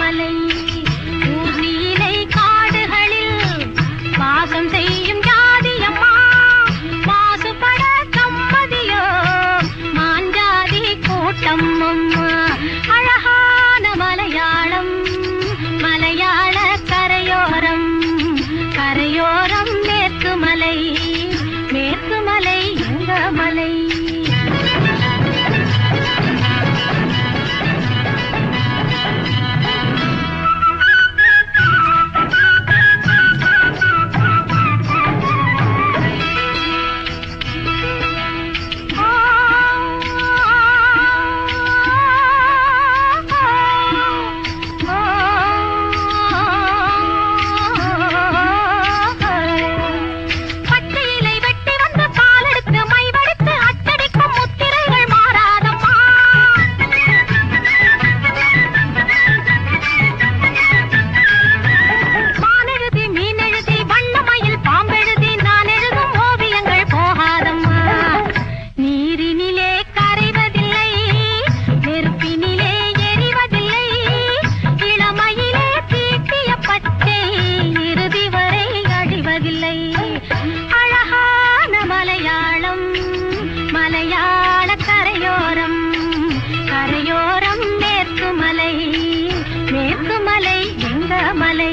மலை அழகான மலையாளம் மலையாள கரையோரம் கரையோரம் மேற்கு மலை மேற்கு மலை எங்க மலை?